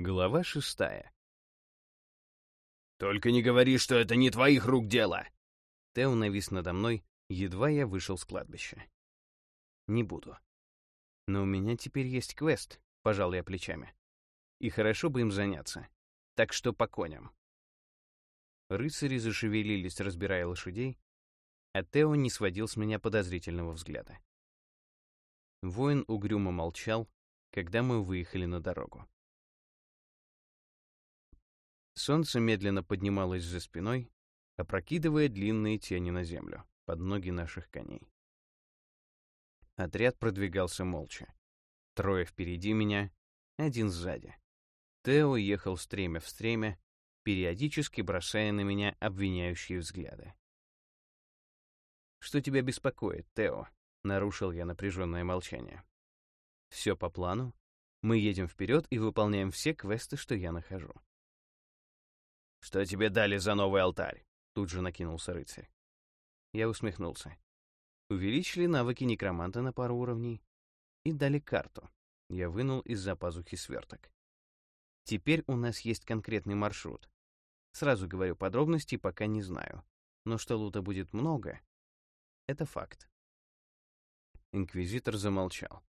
Глава шестая. «Только не говори, что это не твоих рук дело!» Тео навис надо мной, едва я вышел с кладбища. «Не буду. Но у меня теперь есть квест», — пожал я плечами. «И хорошо бы им заняться. Так что по коням». Рыцари зашевелились, разбирая лошадей, а Тео не сводил с меня подозрительного взгляда. Воин угрюмо молчал, когда мы выехали на дорогу. Солнце медленно поднималось за спиной, опрокидывая длинные тени на землю, под ноги наших коней. Отряд продвигался молча. Трое впереди меня, один сзади. Тео ехал стремя в стремя, периодически бросая на меня обвиняющие взгляды. «Что тебя беспокоит, Тео?» — нарушил я напряженное молчание. «Все по плану. Мы едем вперед и выполняем все квесты, что я нахожу. «Что тебе дали за новый алтарь?» Тут же накинулся рыцарь. Я усмехнулся. Увеличили навыки некроманта на пару уровней и дали карту. Я вынул из-за пазухи сверток. Теперь у нас есть конкретный маршрут. Сразу говорю, подробности пока не знаю. Но что лута будет много, это факт. Инквизитор замолчал.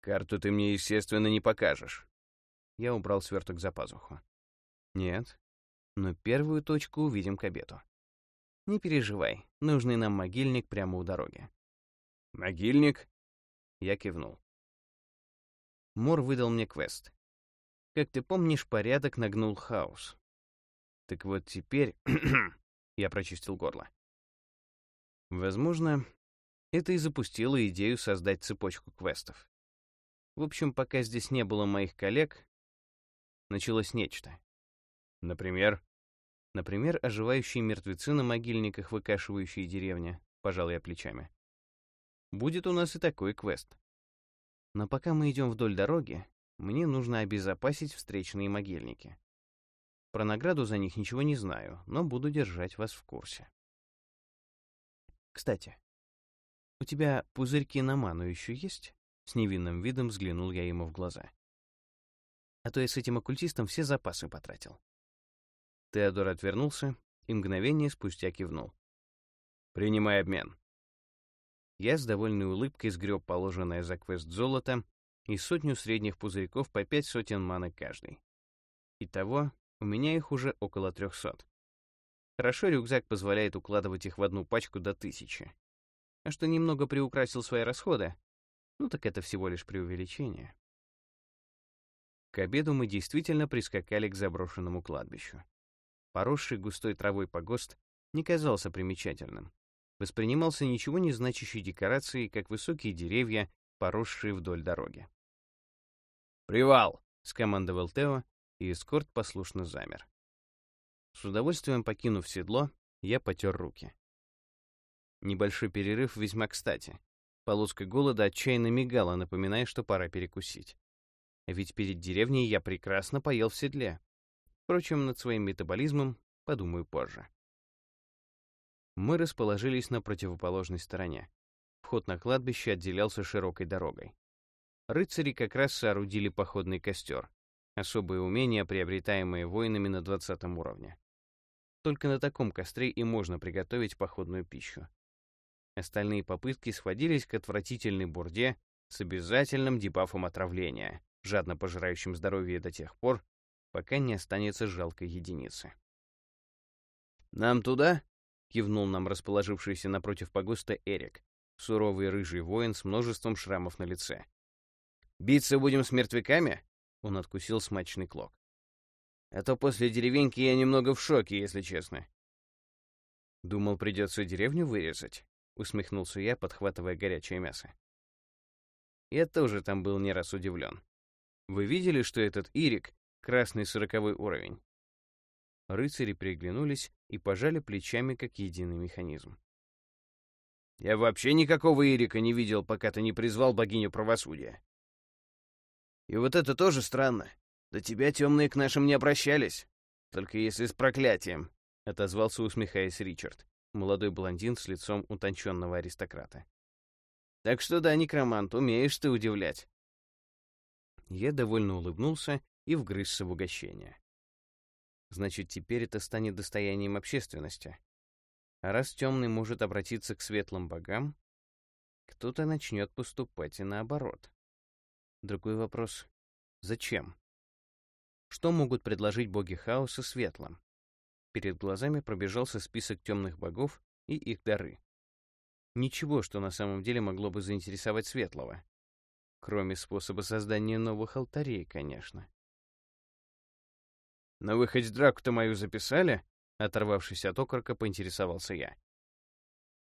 «Карту ты мне, естественно, не покажешь». Я убрал сверток за пазуху. Нет. Но первую точку увидим к обеду. Не переживай, нужный нам могильник прямо у дороги. Могильник? Я кивнул. Мор выдал мне квест. Как ты помнишь, порядок нагнул хаос. Так вот теперь... Я прочистил горло. Возможно, это и запустило идею создать цепочку квестов. В общем, пока здесь не было моих коллег, началось нечто. Например? Например, оживающие мертвецы на могильниках, выкашивающие деревни, пожал я плечами. Будет у нас и такой квест. Но пока мы идем вдоль дороги, мне нужно обезопасить встречные могильники. Про награду за них ничего не знаю, но буду держать вас в курсе. Кстати, у тебя пузырьки на ману еще есть? С невинным видом взглянул я ему в глаза. А то я с этим оккультистом все запасы потратил. Теодор отвернулся и мгновение спустя кивнул. «Принимай обмен». Я с довольной улыбкой сгреб положенное за квест золото и сотню средних пузырьков по пять сотен маны каждый. Итого, у меня их уже около трехсот. Хорошо рюкзак позволяет укладывать их в одну пачку до тысячи. А что немного приукрасил свои расходы, ну так это всего лишь преувеличение. К обеду мы действительно прискакали к заброшенному кладбищу поросший густой травой погост не казался примечательным. Воспринимался ничего не значащей декорацией, как высокие деревья, поросшие вдоль дороги. «Привал!» — скомандовал Тео, и эскорт послушно замер. С удовольствием покинув седло, я потер руки. Небольшой перерыв весьма кстати. Полоска голода отчаянно мигала, напоминая, что пора перекусить. Ведь перед деревней я прекрасно поел в седле. Впрочем, над своим метаболизмом подумаю позже. Мы расположились на противоположной стороне. Вход на кладбище отделялся широкой дорогой. Рыцари как раз соорудили походный костер, особые умения, приобретаемые воинами на 20 уровне. Только на таком костре и можно приготовить походную пищу. Остальные попытки сводились к отвратительной бурде с обязательным дебафом отравления, жадно пожирающим здоровье до тех пор, пока не останется жалкой единицы. «Нам туда?» — кивнул нам расположившийся напротив погоста Эрик, суровый рыжий воин с множеством шрамов на лице. «Биться будем с мертвяками?» — он откусил смачный клок. «А то после деревеньки я немного в шоке, если честно». «Думал, придется деревню вырезать?» — усмехнулся я, подхватывая горячее мясо. Я тоже там был не раз удивлен. Вы видели, что этот Ирик Красный сороковой уровень. Рыцари приглянулись и пожали плечами, как единый механизм. «Я вообще никакого Ирика не видел, пока ты не призвал богиню правосудия. И вот это тоже странно. До тебя темные к нашим не обращались. Только если с проклятием», — отозвался, усмехаясь Ричард, молодой блондин с лицом утонченного аристократа. «Так что да, некромант, умеешь ты удивлять». Я довольно улыбнулся и вгрызся в угощение. Значит, теперь это станет достоянием общественности. А раз темный может обратиться к светлым богам, кто-то начнет поступать и наоборот. Другой вопрос — зачем? Что могут предложить боги хаоса светлым? Перед глазами пробежался список темных богов и их дары. Ничего, что на самом деле могло бы заинтересовать светлого. Кроме способа создания новых алтарей, конечно. «Но вы хоть драку-то мою записали?» Оторвавшись от окорка, поинтересовался я.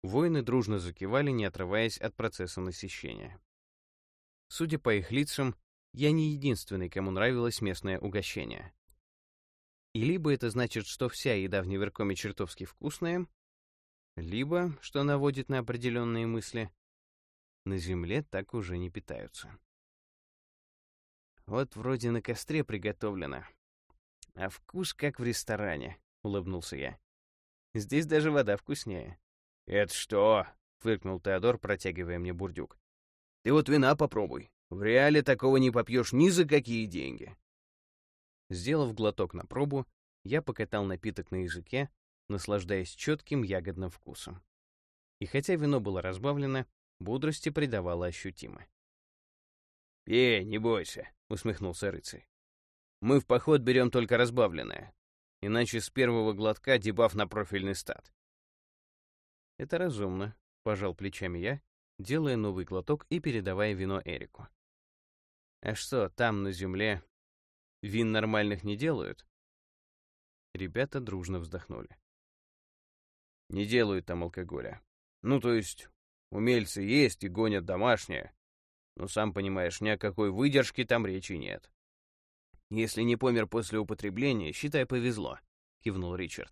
Воины дружно закивали, не отрываясь от процесса насыщения. Судя по их лицам, я не единственный, кому нравилось местное угощение. И либо это значит, что вся еда в Неверкоме чертовски вкусная, либо, что наводит на определенные мысли, на земле так уже не питаются. Вот вроде на костре приготовлено, а вкус как в ресторане, улыбнулся я. Здесь даже вода вкуснее. Это что? фыркнул Теодор, протягивая мне бурдюк. Ты вот вина попробуй. В реале такого не попьешь ни за какие деньги. Сделав глоток на пробу, я покатал напиток на языке, наслаждаясь четким ягодным вкусом. И хотя вино было разбавлено, бодрости придавало ощутимо. «Пей, не бойся», — усмехнулся рыцарь. «Мы в поход берем только разбавленное, иначе с первого глотка дебаф на профильный стат». «Это разумно», — пожал плечами я, делая новый глоток и передавая вино Эрику. «А что, там, на земле, вин нормальных не делают?» Ребята дружно вздохнули. «Не делают там алкоголя. Ну, то есть, умельцы есть и гонят домашнее, но, сам понимаешь, ни о какой выдержке там речи нет». «Если не помер после употребления, считай, повезло», — кивнул Ричард.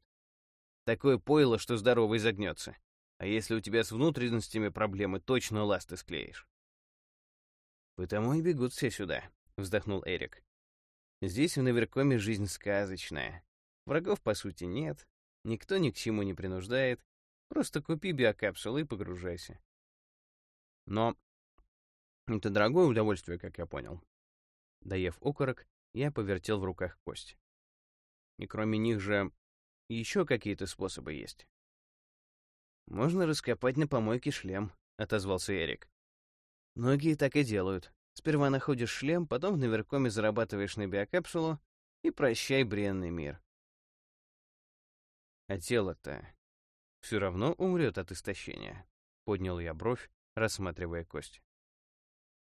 «Такое пойло, что здоровый загнется. А если у тебя с внутренностями проблемы, точно ласты склеишь». «Потому и бегут все сюда», — вздохнул Эрик. «Здесь в Наверкоме жизнь сказочная. Врагов, по сути, нет, никто ни к чему не принуждает. Просто купи биокапсулы и погружайся. Но это дорогое удовольствие, как я понял. Доев окорок, я повертел в руках кость. И кроме них же еще какие-то способы есть. «Можно раскопать на помойке шлем», — отозвался Эрик. Многие так и делают. Сперва находишь шлем, потом в наверкоме зарабатываешь на биокапсулу и прощай бренный мир. А тело-то все равно умрет от истощения. Поднял я бровь, рассматривая кость.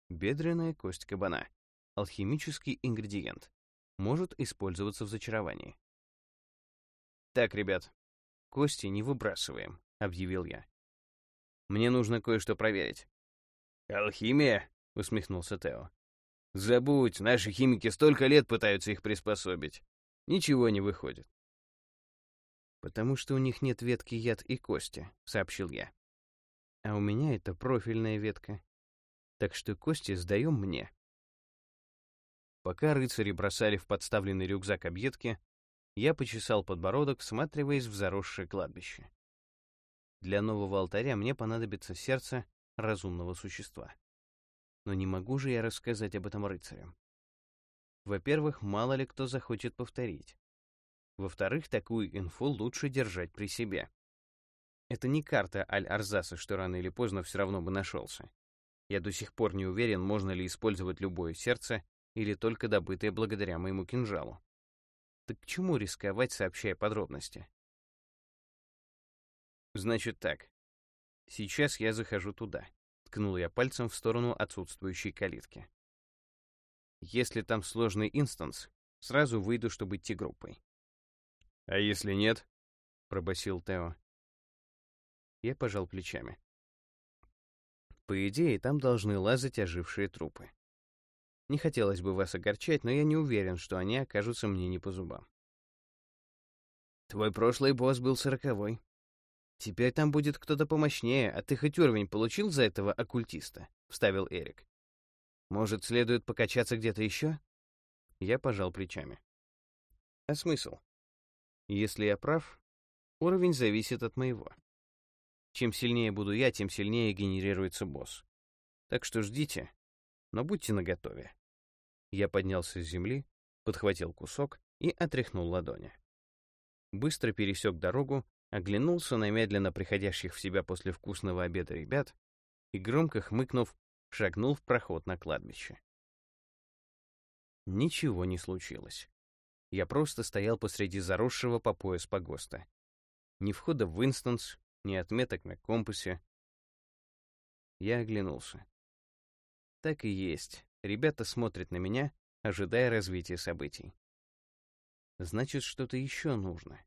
Бедренная кость кабана. Алхимический ингредиент. Может использоваться в зачаровании. «Так, ребят, кости не выбрасываем», — объявил я. «Мне нужно кое-что проверить. «Алхимия?» — усмехнулся Тео. «Забудь, наши химики столько лет пытаются их приспособить. Ничего не выходит». «Потому что у них нет ветки яд и кости», — сообщил я. «А у меня это профильная ветка. Так что кости сдаем мне». Пока рыцари бросали в подставленный рюкзак объедки, я почесал подбородок, всматриваясь в заросшее кладбище. Для нового алтаря мне понадобится сердце разумного существа. Но не могу же я рассказать об этом рыцарям. Во-первых, мало ли кто захочет повторить. Во-вторых, такую инфу лучше держать при себе. Это не карта Аль-Арзаса, что рано или поздно все равно бы нашелся. Я до сих пор не уверен, можно ли использовать любое сердце или только добытое благодаря моему кинжалу. Так к чему рисковать, сообщая подробности? Значит так. Сейчас я захожу туда. Ткнул я пальцем в сторону отсутствующей калитки. Если там сложный инстанс, сразу выйду, чтобы идти группой. «А если нет?» — пробасил Тео. Я пожал плечами. По идее, там должны лазать ожившие трупы. Не хотелось бы вас огорчать, но я не уверен, что они окажутся мне не по зубам. Твой прошлый босс был сороковой. «Теперь там будет кто-то помощнее, а ты хоть уровень получил за этого оккультиста?» — вставил Эрик. «Может, следует покачаться где-то еще?» Я пожал плечами. «А смысл? Если я прав, уровень зависит от моего. Чем сильнее буду я, тем сильнее генерируется босс. Так что ждите, но будьте наготове. Я поднялся с земли, подхватил кусок и отряхнул ладони. Быстро пересек дорогу, оглянулся на медленно приходящих в себя после вкусного обеда ребят и, громко хмыкнув, шагнул в проход на кладбище. Ничего не случилось. Я просто стоял посреди заросшего по пояс погоста. Ни входа в Инстанс, ни отметок на компасе. Я оглянулся. Так и есть. Ребята смотрят на меня, ожидая развития событий. Значит, что-то еще нужно.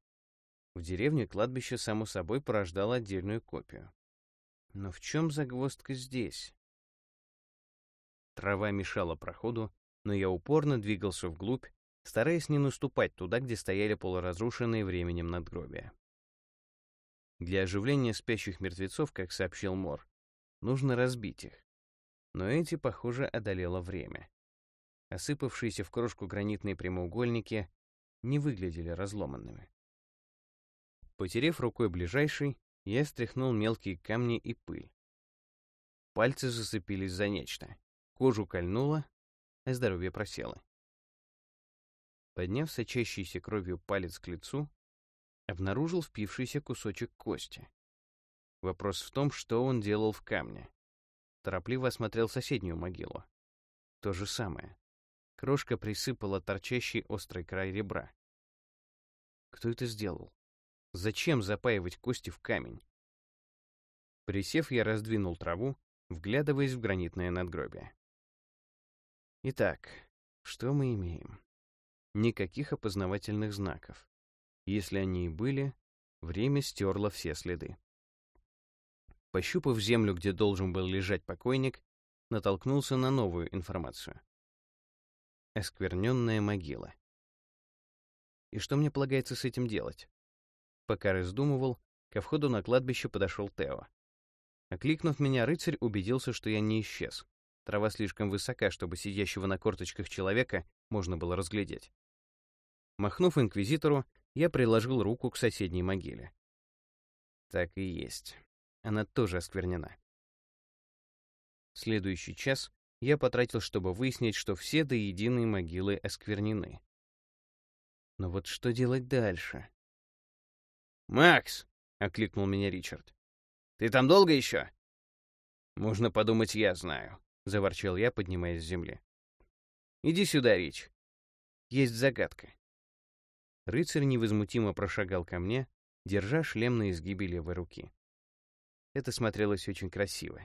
В деревне кладбище, само собой, порождало отдельную копию. Но в чем загвоздка здесь? Трава мешала проходу, но я упорно двигался вглубь, стараясь не наступать туда, где стояли полуразрушенные временем надгробия. Для оживления спящих мертвецов, как сообщил Мор, нужно разбить их. Но эти, похоже, одолело время. Осыпавшиеся в крошку гранитные прямоугольники не выглядели разломанными. Потерев рукой ближайший, я стряхнул мелкие камни и пыль. Пальцы зацепились за нечто. Кожу кольнуло, а здоровье просело. Подняв сочащийся кровью палец к лицу, обнаружил впившийся кусочек кости. Вопрос в том, что он делал в камне. Торопливо осмотрел соседнюю могилу. То же самое. Крошка присыпала торчащий острый край ребра. Кто это сделал? Зачем запаивать кости в камень? Присев, я раздвинул траву, вглядываясь в гранитное надгробие. Итак, что мы имеем? Никаких опознавательных знаков. Если они и были, время стерло все следы. Пощупав землю, где должен был лежать покойник, натолкнулся на новую информацию. Оскверненная могила. И что мне полагается с этим делать? Пока раздумывал, ко входу на кладбище подошел Тео. Окликнув меня, рыцарь убедился, что я не исчез. Трава слишком высока, чтобы сидящего на корточках человека можно было разглядеть. Махнув инквизитору, я приложил руку к соседней могиле. Так и есть. Она тоже осквернена. Следующий час я потратил, чтобы выяснить, что все до единой могилы осквернены. Но вот что делать дальше? «Макс!» — окликнул меня Ричард. «Ты там долго еще?» «Можно подумать, я знаю», — заворчал я, поднимаясь с земли. «Иди сюда, Рич. Есть загадка». Рыцарь невозмутимо прошагал ко мне, держа шлем на изгибе левой руки. Это смотрелось очень красиво.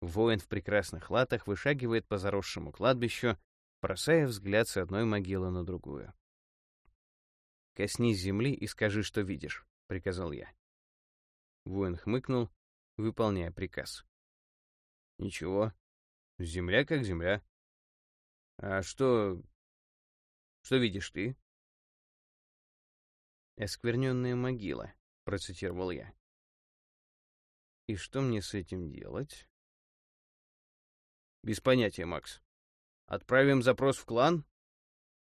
Воин в прекрасных латах вышагивает по заросшему кладбищу, бросая взгляд с одной могилы на другую. «Коснись земли и скажи, что видишь», — приказал я. Воин хмыкнул, выполняя приказ. «Ничего, Земля как земля. А что... Что видишь ты? «Оскверненная могила», — процитировал я. «И что мне с этим делать?» «Без понятия, Макс. Отправим запрос в клан?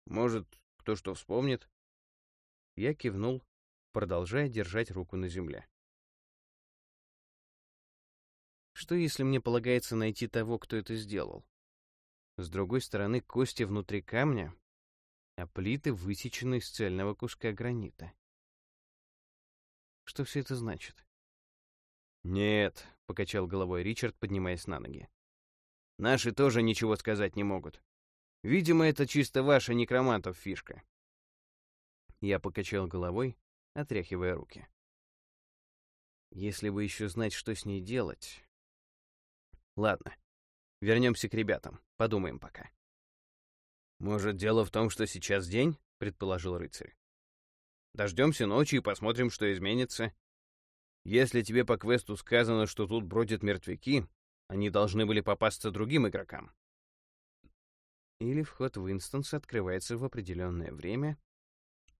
Может, кто что вспомнит?» Я кивнул, продолжая держать руку на земле. Что, если мне полагается найти того, кто это сделал? С другой стороны, кости внутри камня, а плиты высечены из цельного куска гранита. Что все это значит? «Нет», — покачал головой Ричард, поднимаясь на ноги. «Наши тоже ничего сказать не могут. Видимо, это чисто ваша некромантов фишка». Я покачал головой, отряхивая руки. Если бы еще знать, что с ней делать... Ладно, вернемся к ребятам, подумаем пока. «Может, дело в том, что сейчас день?» — предположил рыцарь. «Дождемся ночи и посмотрим, что изменится. Если тебе по квесту сказано, что тут бродят мертвяки, они должны были попасться другим игрокам». Или вход в инстанс открывается в определенное время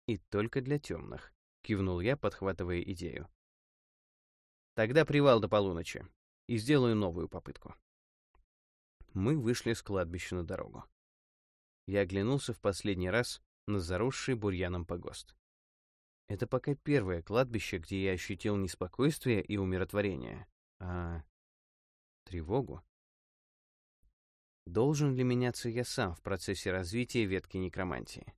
и только для темных, кивнул я, подхватывая идею. Тогда привал до полуночи и сделаю новую попытку. Мы вышли с кладбища на дорогу. Я оглянулся в последний раз на заросший бурьяном погост. Это пока первое кладбище, где я ощутил не спокойствие и умиротворение, а тревогу. Должен ли меняться я сам в процессе развития ветки некромантии?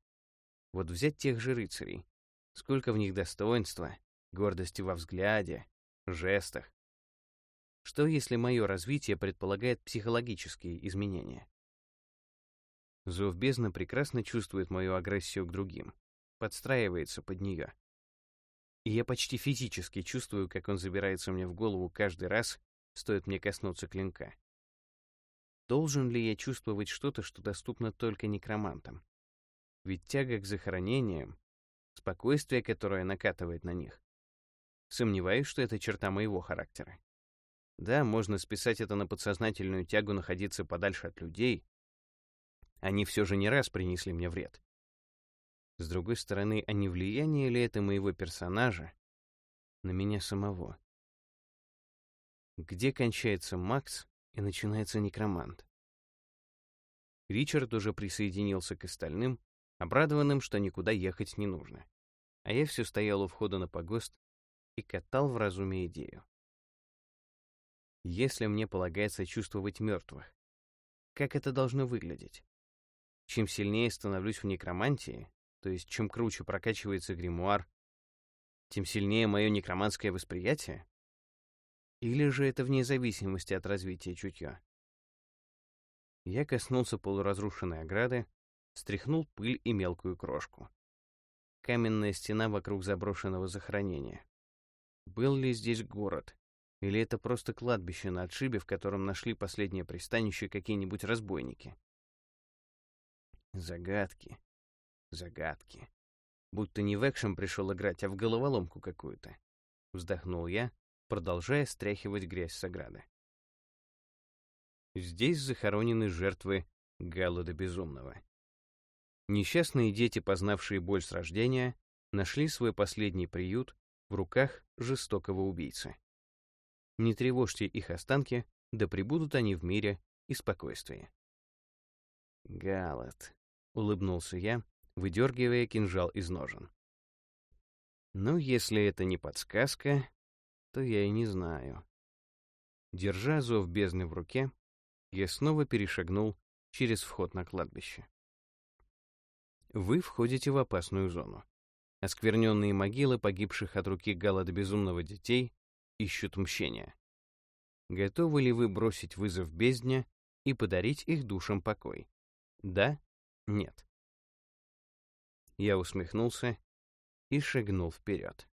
Вот взять тех же рыцарей. Сколько в них достоинства, гордости во взгляде, жестах. Что, если мое развитие предполагает психологические изменения? Зов бездны прекрасно чувствует мою агрессию к другим, подстраивается под нее. И я почти физически чувствую, как он забирается мне в голову каждый раз, стоит мне коснуться клинка. Должен ли я чувствовать что-то, что доступно только некромантам? Ведь тяга к захоронениям, спокойствие, которое накатывает на них. Сомневаюсь, что это черта моего характера. Да, можно списать это на подсознательную тягу находиться подальше от людей. Они все же не раз принесли мне вред. С другой стороны, а не влияние ли это моего персонажа на меня самого? Где кончается Макс и начинается некромант? Ричард уже присоединился к остальным, обрадованным, что никуда ехать не нужно. А я все стоял у входа на погост и катал в разуме идею. Если мне полагается чувствовать мертвых, как это должно выглядеть? Чем сильнее становлюсь в некромантии, то есть чем круче прокачивается гримуар, тем сильнее мое некроманское восприятие? Или же это вне зависимости от развития чутья? Я коснулся полуразрушенной ограды, стряхнул пыль и мелкую крошку. Каменная стена вокруг заброшенного захоронения. Был ли здесь город? Или это просто кладбище на отшибе, в котором нашли последнее пристанище какие-нибудь разбойники? Загадки. Загадки. Будто не в экшен пришел играть, а в головоломку какую-то. Вздохнул я, продолжая стряхивать грязь с ограды. Здесь захоронены жертвы Галлада Безумного. Несчастные дети, познавшие боль с рождения, нашли свой последний приют в руках жестокого убийцы. Не тревожьте их останки, да пребудут они в мире и спокойствии. Галат, улыбнулся я, выдергивая кинжал из ножен. Ну, если это не подсказка, то я и не знаю. Держа зов бездны в руке, я снова перешагнул через вход на кладбище. Вы входите в опасную зону. Оскверненные могилы погибших от руки голода безумного детей ищут мщения. Готовы ли вы бросить вызов бездне и подарить их душам покой? Да? Нет. Я усмехнулся и шагнул вперед.